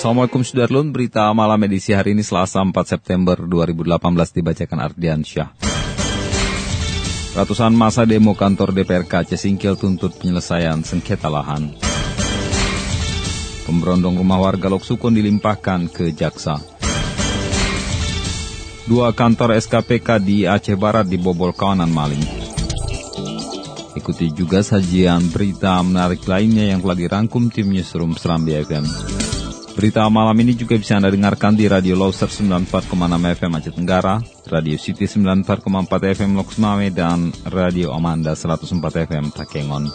Assalamualaikum Sudarlun, berita malam edisi hari ini Selasa 4 September 2018 dibacakan Ardian Syah. Ratusan masa demo kantor DPRK Aceh Singkil tuntut penyelesaian sengketa lahan. Pemberondong rumah warga Loksukun dilimpahkan ke jaksa. Dua kantor SKPK di Aceh Barat dibobol kawanan maling. Ikuti juga sajian berita menarik lainnya yang telah dirangkum tim Newsroom Serambi FM. Berita malam ini juga bisa Anda dengarkan di Radio Loser 94,6 FM Aceh Tenggara, Radio City 94,4 FM Loks Mame, dan Radio Amanda 104 FM Takengon.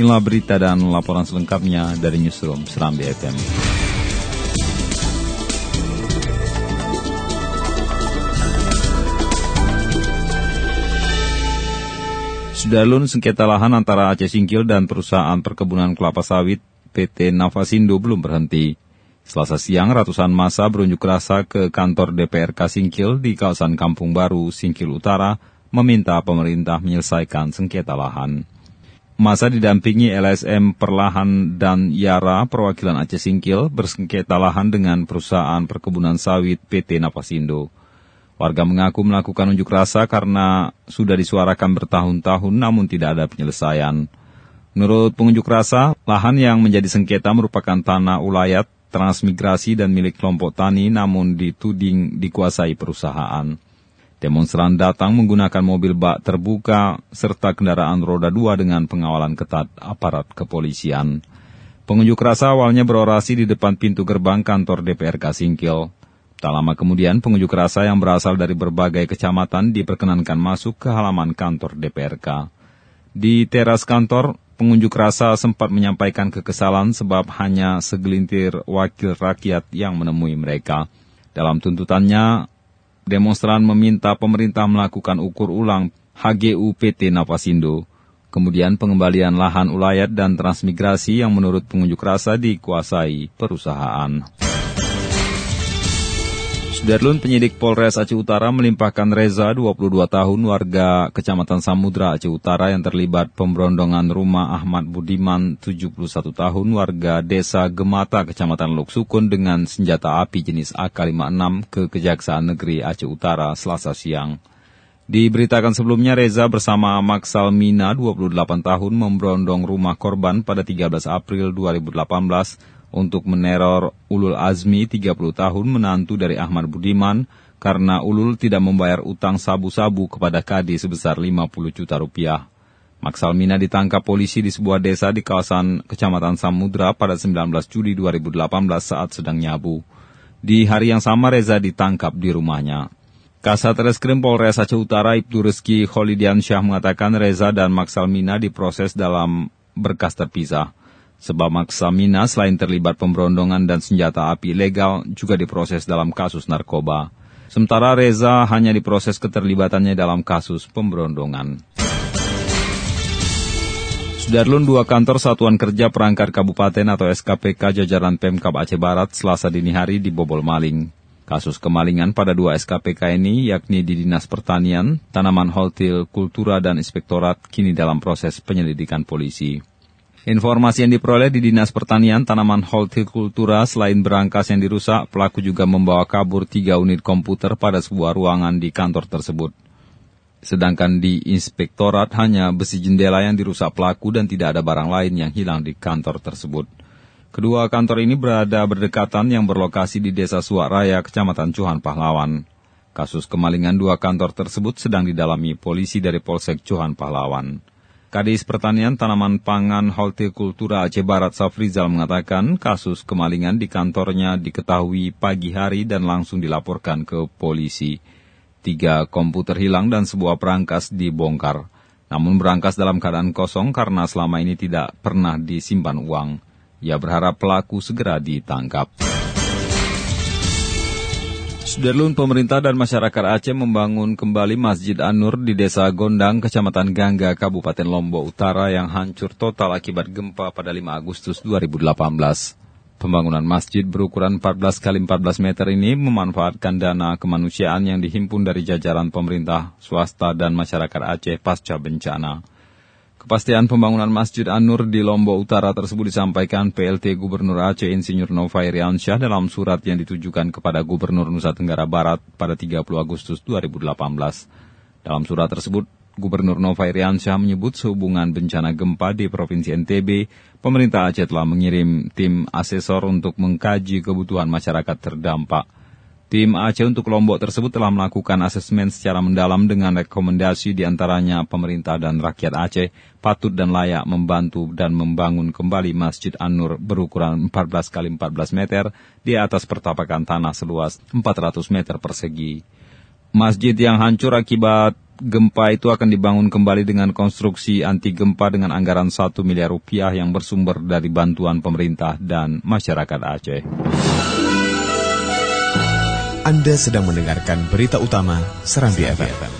Inilah berita dan laporan selengkapnya dari Newsroom Serambi FM. Sudarlun sengketa lahan antara Aceh Singkil dan perusahaan perkebunan kelapa sawit PT Navasindo belum berhenti. Selasa siang, ratusan masa berunjuk rasa ke kantor DPRK Singkil di kawasan Kampung Baru, Singkil Utara, meminta pemerintah menyelesaikan sengketa lahan. Masa didampingi LSM Perlahan dan Yara perwakilan Aceh Singkil bersengketa lahan dengan perusahaan perkebunan sawit PT Navasindo. Warga mengaku melakukan unjuk rasa karena sudah disuarakan bertahun-tahun namun tidak ada penyelesaian. Menurut pengunjuk rasa, lahan yang menjadi sengketa merupakan tanah ulayat, transmigrasi dan milik kelompok tani namun dituding dikuasai perusahaan. Demonstran datang menggunakan mobil bak terbuka serta kendaraan roda dua dengan pengawalan ketat aparat kepolisian. Pengunjuk rasa awalnya berorasi di depan pintu gerbang kantor DPRK Singkil. Tak lama kemudian, pengunjuk rasa yang berasal dari berbagai kecamatan diperkenankan masuk ke halaman kantor DPRK. Di teras kantor, pengunjuk rasa sempat menyampaikan kekesalan sebab hanya segelintir wakil rakyat yang menemui mereka. Dalam tuntutannya, demonstran meminta pemerintah melakukan ukur ulang HGU PT Napasindo, kemudian pengembalian lahan ulayat dan transmigrasi yang menurut pengunjuk rasa dikuasai perusahaan. Sudarlun penyidik Polres Aceh Utara melimpahkan Reza, 22 tahun, warga Kecamatan Samudra Aceh Utara yang terlibat pemberondongan rumah Ahmad Budiman, 71 tahun, warga Desa Gemata, Kecamatan Luksukun dengan senjata api jenis AK-56 ke Kejaksaan Negeri Aceh Utara selasa siang. Diberitakan sebelumnya Reza bersama Maksal Mina, 28 tahun, memberondong rumah korban pada 13 April 2018 untuk meneror Ulul Azmi 30 tahun menantu dari Ahmad Budiman karena Ulul tidak membayar utang sabu-sabu kepada Kadi sebesar 50 juta rupiah. Maksalmina ditangkap polisi di sebuah desa di kawasan Kecamatan Samudra pada 19 Juli 2018 saat sedang nyabu. Di hari yang sama Reza ditangkap di rumahnya. Kasat Reskrim Polres Aceh Utara Ibtu Rizki Kholidian Syah mengatakan Reza dan Maksalmina diproses dalam berkas terpisah. Sebab Maksamina selain terlibat pemberondongan dan senjata api ilegal juga diproses dalam kasus narkoba. Sementara Reza hanya diproses keterlibatannya dalam kasus pemberondongan. Sudarlun dua kantor Satuan Kerja Perangkat Kabupaten atau SKPK jajaran Pemkab Aceh Barat selasa dini hari dibobol maling. Kasus kemalingan pada dua SKPK ini yakni di Dinas Pertanian, Tanaman Holtil Kultura dan Inspektorat kini dalam proses penyelidikan polisi. Informasi yang diperoleh di Dinas Pertanian Tanaman Hortikultura selain berangkas yang dirusak, pelaku juga membawa kabur tiga unit komputer pada sebuah ruangan di kantor tersebut. Sedangkan di inspektorat hanya besi jendela yang dirusak pelaku dan tidak ada barang lain yang hilang di kantor tersebut. Kedua kantor ini berada berdekatan yang berlokasi di Desa Suak Raya, Kecamatan Cuhan Pahlawan. Kasus kemalingan dua kantor tersebut sedang didalami polisi dari Polsek Cuhan Pahlawan. Kadis Pertanian Tanaman Pangan Hortikultura Aceh Barat Safrizal mengatakan kasus kemalingan di kantornya diketahui pagi hari dan langsung dilaporkan ke polisi. Tiga komputer hilang dan sebuah perangkas dibongkar. namun berangkas dalam keadaan kosong karena selama ini tidak pernah disimpan uang. Ia berharap pelaku segera ditangkap. Sudarlun pemerintah dan masyarakat Aceh membangun kembali Masjid An-Nur di Desa Gondang, Kecamatan Gangga, Kabupaten Lombok Utara yang hancur total akibat gempa pada 5 Agustus 2018. Pembangunan masjid berukuran 14 kali 14 meter ini memanfaatkan dana kemanusiaan yang dihimpun dari jajaran pemerintah, swasta, dan masyarakat Aceh pasca bencana. Kepastian pembangunan Masjid An-Nur di Lombok Utara tersebut disampaikan PLT Gubernur Aceh Insinyur Nova Iriansyah dalam surat yang ditujukan kepada Gubernur Nusa Tenggara Barat pada 30 Agustus 2018. Dalam surat tersebut, Gubernur Nova Iriansyah menyebut sehubungan bencana gempa di Provinsi NTB, pemerintah Aceh telah mengirim tim asesor untuk mengkaji kebutuhan masyarakat terdampak. Tim Aceh untuk Lombok tersebut telah melakukan asesmen secara mendalam dengan rekomendasi di antaranya pemerintah dan rakyat Aceh patut dan layak membantu dan membangun kembali Masjid An-Nur berukuran 14 kali 14 meter di atas pertapakan tanah seluas 400 meter persegi. Masjid yang hancur akibat gempa itu akan dibangun kembali dengan konstruksi anti gempa dengan anggaran 1 miliar rupiah yang bersumber dari bantuan pemerintah dan masyarakat Aceh. Anda sedang mendengarkan berita utama Serambi FM.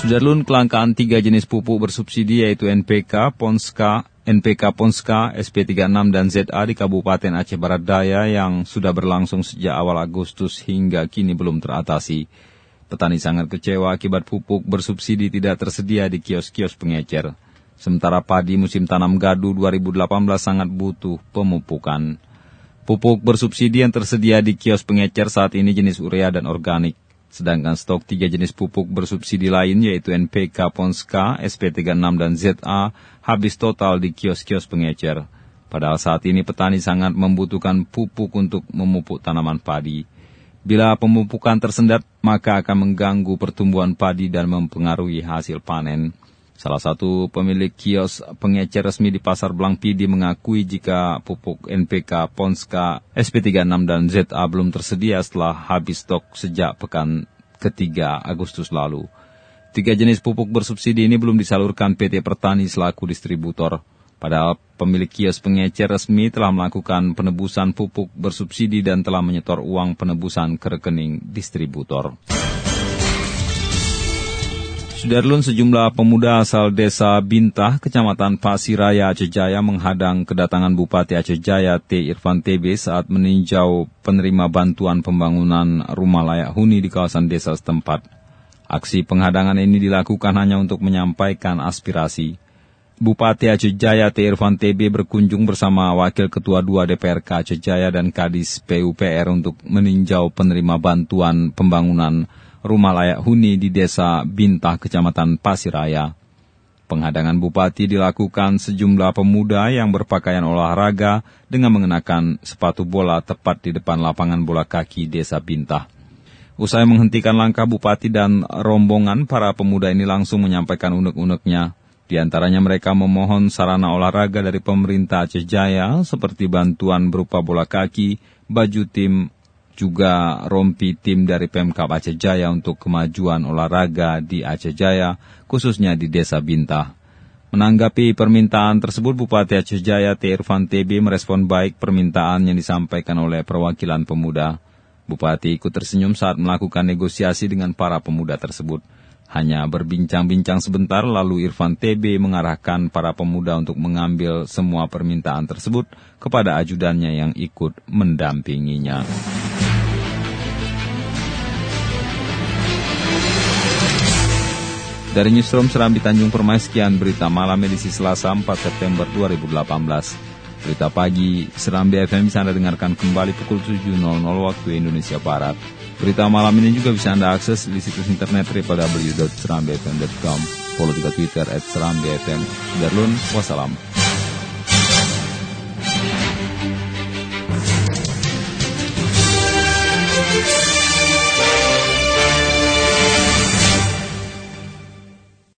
Sudarlun kelangkaan tiga jenis pupuk bersubsidi yaitu NPK, Ponska, NPK Ponska, SP36 dan ZA di Kabupaten Aceh Barat Daya yang sudah berlangsung sejak awal Agustus hingga kini belum teratasi. Petani sangat kecewa akibat pupuk bersubsidi tidak tersedia di kios-kios pengecer. Sementara padi musim tanam gadu 2018 sangat butuh pemupukan. Pupuk bersubsidi yang tersedia di kios pengecer saat ini jenis urea dan organik. Sedangkan stok tiga jenis pupuk bersubsidi lain yaitu NPK Ponska, SP36 dan ZA habis total di kios-kios pengecer. Padahal saat ini petani sangat membutuhkan pupuk untuk memupuk tanaman padi. Bila pemupukan tersendat, maka akan mengganggu pertumbuhan padi dan mempengaruhi hasil panen. Salah satu pemilik kios pengecer resmi di Pasar Blangpidi mengakui jika pupuk NPK, Ponska, SP36 dan ZA belum tersedia setelah habis stok sejak pekan ketiga Agustus lalu. Tiga jenis pupuk bersubsidi ini belum disalurkan PT Pertani selaku distributor. Padahal pemilik kios pengecer resmi telah melakukan penebusan pupuk bersubsidi dan telah menyetor uang penebusan ke rekening distributor. Sudarlun sejumlah pemuda asal desa Bintah, kecamatan Pasiraya Aceh Jaya menghadang kedatangan Bupati Aceh Jaya T. Irfan TB saat meninjau penerima bantuan pembangunan rumah layak huni di kawasan desa setempat. Aksi penghadangan ini dilakukan hanya untuk menyampaikan aspirasi. Bupati Aceh Jaya T. Irfan TB berkunjung bersama Wakil Ketua 2 DPRK Aceh Jaya dan Kadis PUPR untuk meninjau penerima bantuan pembangunan rumah layak huni di desa Bintah, Kecamatan Pasiraya. Penghadangan bupati dilakukan sejumlah pemuda yang berpakaian olahraga dengan mengenakan sepatu bola tepat di depan lapangan bola kaki desa Bintah. Usai menghentikan langkah bupati dan rombongan, para pemuda ini langsung menyampaikan unek-uneknya. Di antaranya mereka memohon sarana olahraga dari pemerintah Aceh Jaya seperti bantuan berupa bola kaki, baju tim, juga rompi tim dari Pemkap Aceh Jaya untuk kemajuan olahraga di Aceh Jaya, khususnya di Desa Bintah. Menanggapi permintaan tersebut, Bupati Aceh Jaya T. Irfan TB merespon baik permintaan yang disampaikan oleh perwakilan pemuda. Bupati ikut tersenyum saat melakukan negosiasi dengan para pemuda tersebut. Hanya berbincang-bincang sebentar lalu Irfan TB mengarahkan para pemuda untuk mengambil semua permintaan tersebut kepada ajudannya yang ikut mendampinginya. Dari Newsroom Serambi Tanjung Permai, sekian berita malam edisi Selasa 4 September 2018. Berita pagi Serambi FM bisa Anda dengarkan kembali pukul 7.00 waktu Indonesia Barat. Berita malam ini juga bisa Anda akses di situs internet www.serambifm.com. Follow juga Twitter at Serambi FM. Sudarlun, wassalam.